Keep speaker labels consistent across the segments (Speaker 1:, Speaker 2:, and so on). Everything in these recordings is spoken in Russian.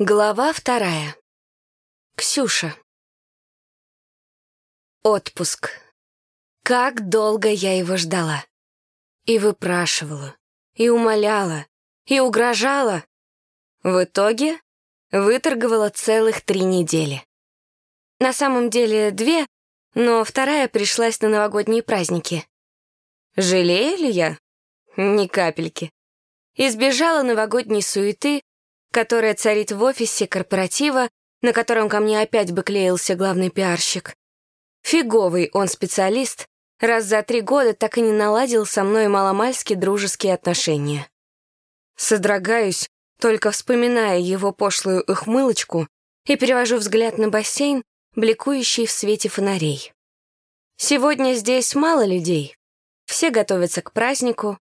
Speaker 1: Глава вторая. Ксюша. Отпуск. Как долго я его ждала. И выпрашивала, и умоляла, и угрожала. В итоге выторговала целых три недели. На самом деле две, но вторая пришлась на новогодние праздники. Жалею ли я? Ни капельки. Избежала новогодней суеты, которая царит в офисе корпоратива, на котором ко мне опять бы клеился главный пиарщик. Фиговый он специалист, раз за три года так и не наладил со мной маломальски дружеские отношения. Содрогаюсь, только вспоминая его пошлую ухмылочку и перевожу взгляд на бассейн, бликующий в свете фонарей. Сегодня здесь мало людей. Все готовятся к празднику,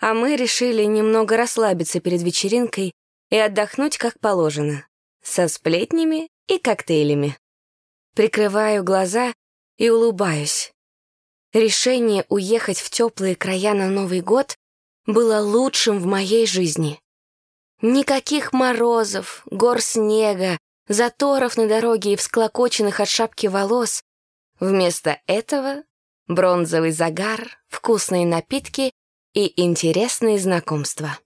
Speaker 1: а мы решили немного расслабиться перед вечеринкой и отдохнуть как положено, со сплетнями и коктейлями. Прикрываю глаза и улыбаюсь. Решение уехать в теплые края на Новый год было лучшим в моей жизни. Никаких морозов, гор снега, заторов на дороге и всклокоченных от шапки волос. Вместо этого бронзовый загар, вкусные напитки и интересные знакомства.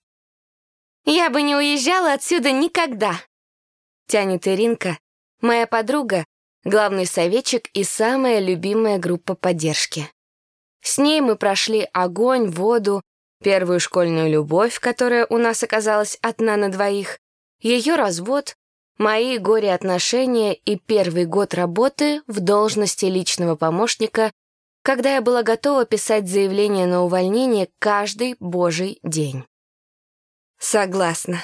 Speaker 1: «Я бы не уезжала отсюда никогда!» Тянет Иринка, моя подруга, главный советчик и самая любимая группа поддержки. С ней мы прошли огонь, воду, первую школьную любовь, которая у нас оказалась одна на двоих, ее развод, мои горе-отношения и первый год работы в должности личного помощника, когда я была готова писать заявление на увольнение каждый божий день. Согласна.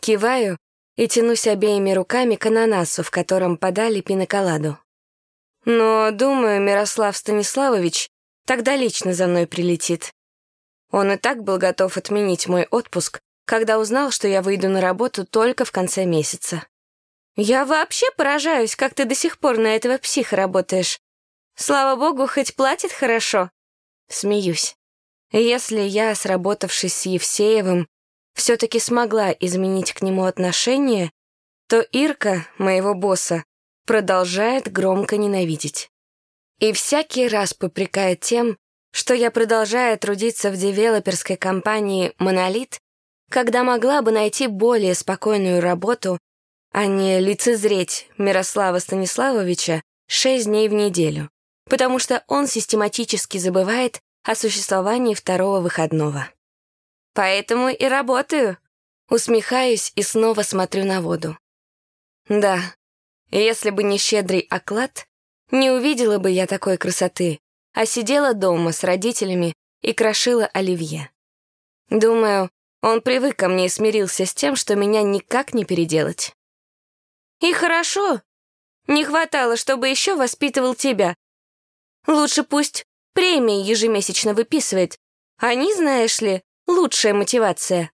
Speaker 1: Киваю и тянусь обеими руками к ананасу, в котором подали пиноколаду. Но, думаю, Мирослав Станиславович тогда лично за мной прилетит. Он и так был готов отменить мой отпуск, когда узнал, что я выйду на работу только в конце месяца. Я вообще поражаюсь, как ты до сих пор на этого психа работаешь. Слава богу, хоть платит хорошо. Смеюсь. Если я, сработавшись с Евсеевым, все-таки смогла изменить к нему отношение, то Ирка, моего босса, продолжает громко ненавидеть. И всякий раз попрекает тем, что я продолжаю трудиться в девелоперской компании «Монолит», когда могла бы найти более спокойную работу, а не лицезреть Мирослава Станиславовича шесть дней в неделю, потому что он систематически забывает о существовании второго выходного. Поэтому и работаю. Усмехаюсь и снова смотрю на воду. Да, если бы не щедрый оклад, не увидела бы я такой красоты, а сидела дома с родителями и крошила оливье. Думаю, он привык ко мне и смирился с тем, что меня никак не переделать. И хорошо. Не хватало, чтобы еще воспитывал тебя. Лучше пусть премии ежемесячно выписывает. Они, знаешь ли, лучшая мотивация.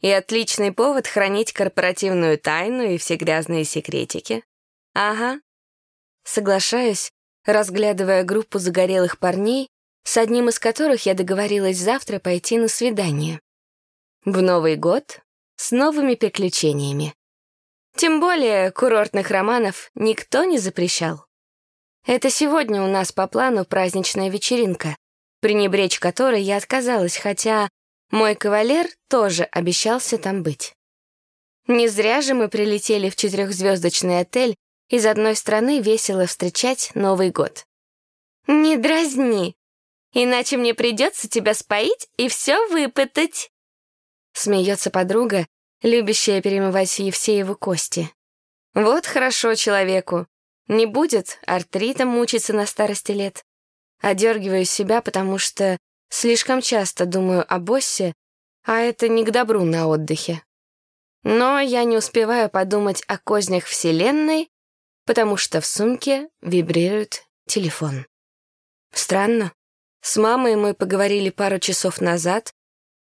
Speaker 1: И отличный повод хранить корпоративную тайну и все грязные секретики. Ага. Соглашаюсь, разглядывая группу загорелых парней, с одним из которых я договорилась завтра пойти на свидание. В Новый год с новыми приключениями. Тем более курортных романов никто не запрещал. Это сегодня у нас по плану праздничная вечеринка, пренебречь которой я отказалась, хотя мой кавалер тоже обещался там быть. Не зря же мы прилетели в четырехзвездочный отель из одной страны весело встречать Новый год. «Не дразни, иначе мне придется тебя споить и все выпытать», смеется подруга, любящая перемывать Евсееву кости. Вот хорошо человеку. Не будет артритом мучиться на старости лет. Одергиваю себя, потому что Слишком часто думаю о боссе, а это не к добру на отдыхе. Но я не успеваю подумать о кознях Вселенной, потому что в сумке вибрирует телефон. Странно. С мамой мы поговорили пару часов назад.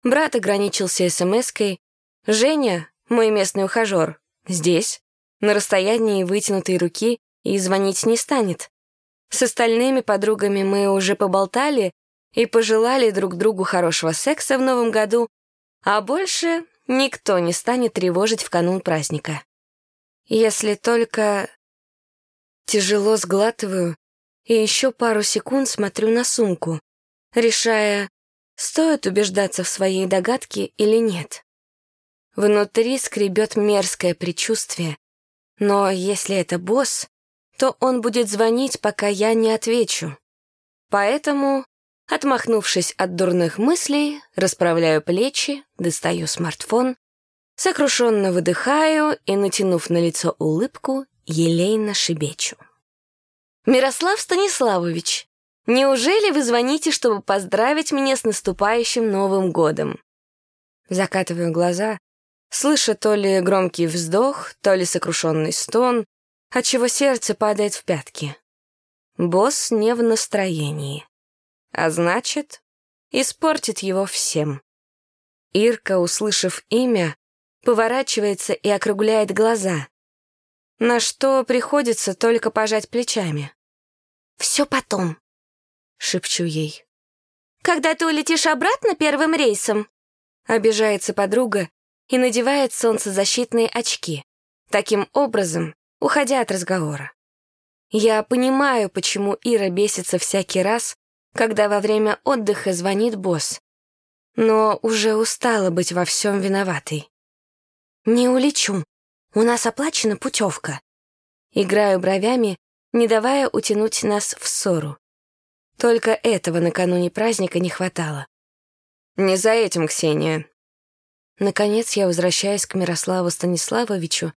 Speaker 1: Брат ограничился смс-кой. Женя, мой местный ухажер, здесь, на расстоянии вытянутой руки, и звонить не станет. С остальными подругами мы уже поболтали, и пожелали друг другу хорошего секса в новом году, а больше никто не станет тревожить в канун праздника. Если только... Тяжело сглатываю и еще пару секунд смотрю на сумку, решая, стоит убеждаться в своей догадке или нет. Внутри скребет мерзкое предчувствие, но если это босс, то он будет звонить, пока я не отвечу. Поэтому, отмахнувшись от дурных мыслей, расправляю плечи, достаю смартфон, сокрушенно выдыхаю и, натянув на лицо улыбку, елейно шибечу. «Мирослав Станиславович, неужели вы звоните, чтобы поздравить меня с наступающим Новым годом?» Закатываю глаза, слыша то ли громкий вздох, то ли сокрушенный стон, отчего сердце падает в пятки. Босс не в настроении, а значит, испортит его всем. Ирка, услышав имя, поворачивается и округляет глаза, на что приходится только пожать плечами. «Все потом», — шепчу ей. «Когда ты улетишь обратно первым рейсом?» Обижается подруга и надевает солнцезащитные очки, таким образом уходя от разговора. Я понимаю, почему Ира бесится всякий раз, когда во время отдыха звонит босс, но уже устала быть во всем виноватой. «Не улечу, у нас оплачена путевка». Играю бровями не давая утянуть нас в ссору. Только этого накануне праздника не хватало. «Не за этим, Ксения». Наконец я возвращаюсь к Мирославу Станиславовичу,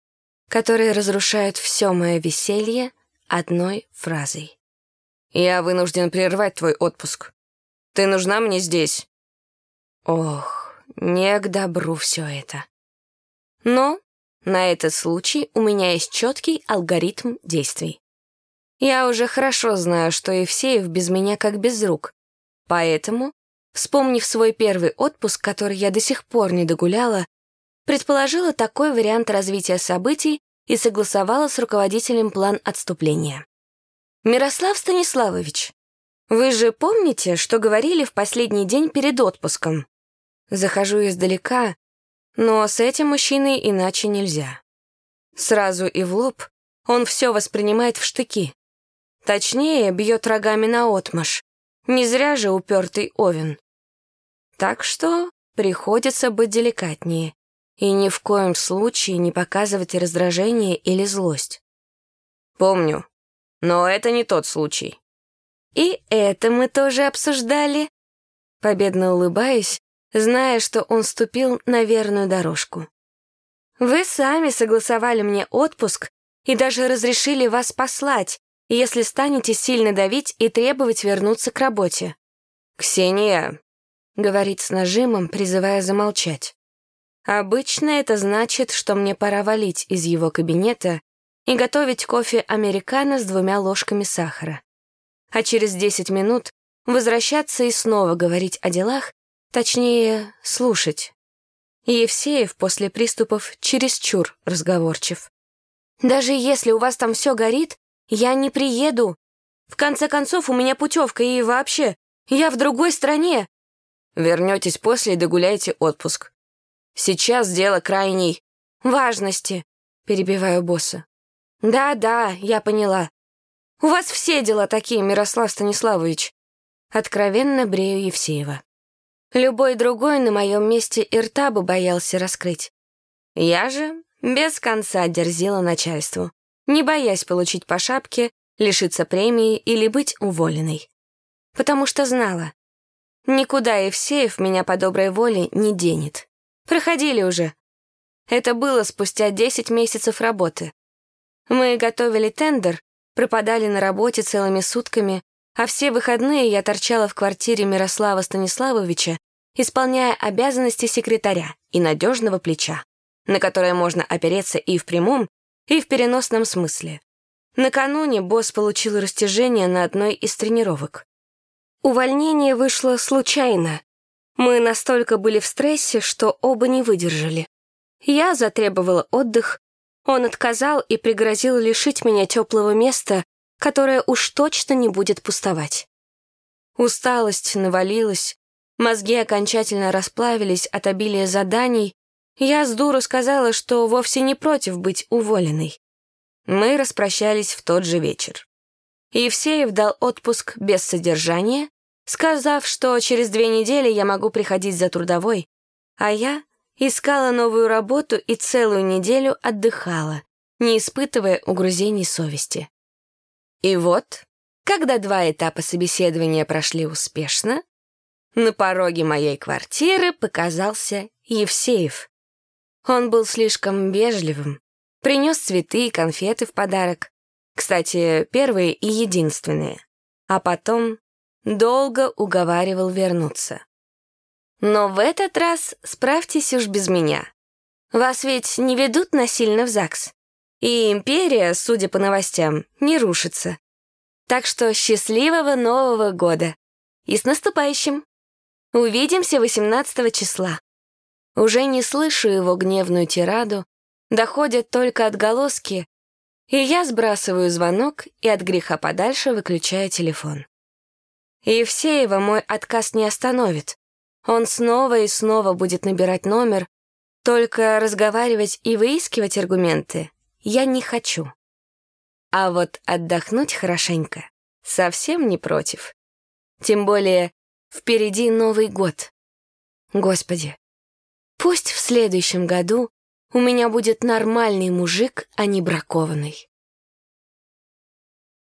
Speaker 1: который разрушает все мое веселье одной фразой. «Я вынужден прервать твой отпуск. Ты нужна мне здесь». Ох, не к добру все это. Но на этот случай у меня есть четкий алгоритм действий. Я уже хорошо знаю, что Евсеев без меня как без рук. Поэтому, вспомнив свой первый отпуск, который я до сих пор не догуляла, предположила такой вариант развития событий и согласовала с руководителем план отступления. «Мирослав Станиславович, вы же помните, что говорили в последний день перед отпуском?» Захожу издалека, но с этим мужчиной иначе нельзя. Сразу и в лоб он все воспринимает в штыки. Точнее, бьет рогами на отмаш. Не зря же упертый Овен. Так что приходится быть деликатнее и ни в коем случае не показывать раздражение или злость. Помню, но это не тот случай. И это мы тоже обсуждали. Победно улыбаюсь, зная, что он ступил на верную дорожку. Вы сами согласовали мне отпуск и даже разрешили вас послать, если станете сильно давить и требовать вернуться к работе. «Ксения», — говорит с нажимом, призывая замолчать. Обычно это значит, что мне пора валить из его кабинета и готовить кофе американо с двумя ложками сахара. А через 10 минут возвращаться и снова говорить о делах, точнее, слушать. Евсеев после приступов чересчур разговорчив. «Даже если у вас там все горит, я не приеду. В конце концов, у меня путевка, и вообще, я в другой стране. Вернетесь после и догуляйте отпуск. Сейчас дело крайней важности, перебиваю босса. Да-да, я поняла. У вас все дела такие, Мирослав Станиславович. Откровенно брею Евсеева. Любой другой на моем месте и рта бы боялся раскрыть. Я же без конца дерзила начальству не боясь получить по шапке, лишиться премии или быть уволенной. Потому что знала, никуда Евсеев меня по доброй воле не денет. Проходили уже. Это было спустя 10 месяцев работы. Мы готовили тендер, пропадали на работе целыми сутками, а все выходные я торчала в квартире Мирослава Станиславовича, исполняя обязанности секретаря и надежного плеча, на которое можно опереться и в прямом, и в переносном смысле. Накануне босс получил растяжение на одной из тренировок. Увольнение вышло случайно. Мы настолько были в стрессе, что оба не выдержали. Я затребовала отдых, он отказал и пригрозил лишить меня теплого места, которое уж точно не будет пустовать. Усталость навалилась, мозги окончательно расплавились от обилия заданий, Я с дуру сказала, что вовсе не против быть уволенной. Мы распрощались в тот же вечер. Евсеев дал отпуск без содержания, сказав, что через две недели я могу приходить за трудовой, а я искала новую работу и целую неделю отдыхала, не испытывая угрызений совести. И вот, когда два этапа собеседования прошли успешно, на пороге моей квартиры показался Евсеев. Он был слишком вежливым, принес цветы и конфеты в подарок. Кстати, первые и единственные. А потом долго уговаривал вернуться. Но в этот раз справьтесь уж без меня. Вас ведь не ведут насильно в ЗАГС. И империя, судя по новостям, не рушится. Так что счастливого Нового года! И с наступающим! Увидимся 18 числа. Уже не слышу его гневную тираду, доходят только отголоски, и я сбрасываю звонок и от греха подальше выключаю телефон. Евсеева мой отказ не остановит. Он снова и снова будет набирать номер, только разговаривать и выискивать аргументы я не хочу. А вот отдохнуть хорошенько совсем не против. Тем более впереди Новый год. Господи, Пусть в следующем году у меня будет нормальный мужик, а не бракованный.